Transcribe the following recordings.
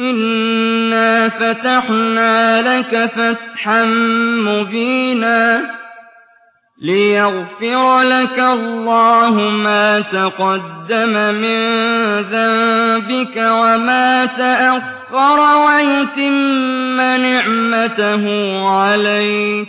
إِنَّا فَتَحْنَا لَكَ فَتْحًا مُّبِينًا لِّيَغْفِرَ لَكَ اللَّهُ مَا تَقَدَّمَ مِن ذَنبِكَ وَمَا تَأَخَّرَ وَيُتِمَّ نِعْمَتَهُ عَلَيْكَ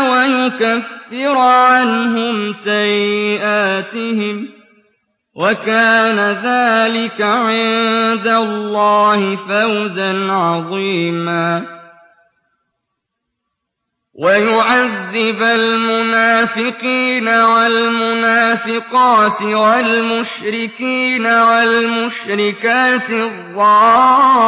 وَيُكَفِّرَ عَنْهُمْ سَيِّئَاتِهِمْ ۚ وَكَانَ ذَٰلِكَ عِندَ اللَّهِ فَوْزًا عَظِيمًا. وَيُعَذِّبَ الْمُنَافِقِينَ وَالْمُنَافِقَاتِ وَالْمُشْرِكِينَ وَالْمُشْرِكَاتِ الظَّانِّينَ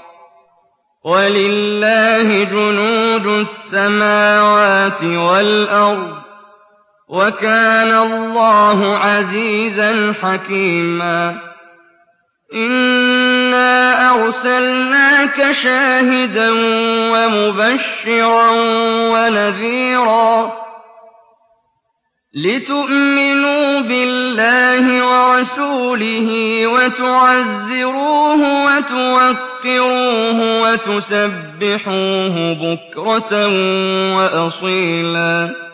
وَلِلَّهِ جُنُودُ السَّمَاوَاتِ وَالْأَرْضِ ۚ وَكَانَ اللَّهُ عَزِيزًا حَكِيمًا إِنَّا أَرْسَلْنَاكَ شَاهِدًا وَمُبَشِّرًا وَنَذِيرًا لِّتُؤْمِنُوا بِاللَّهِ وَرَسُولِهِ وَتُعَزِّرُوهُ وَتُوَقِّرُوهُ وَتُسَبِّحُوهُ بُكْرَةً وَأَصِيلًا.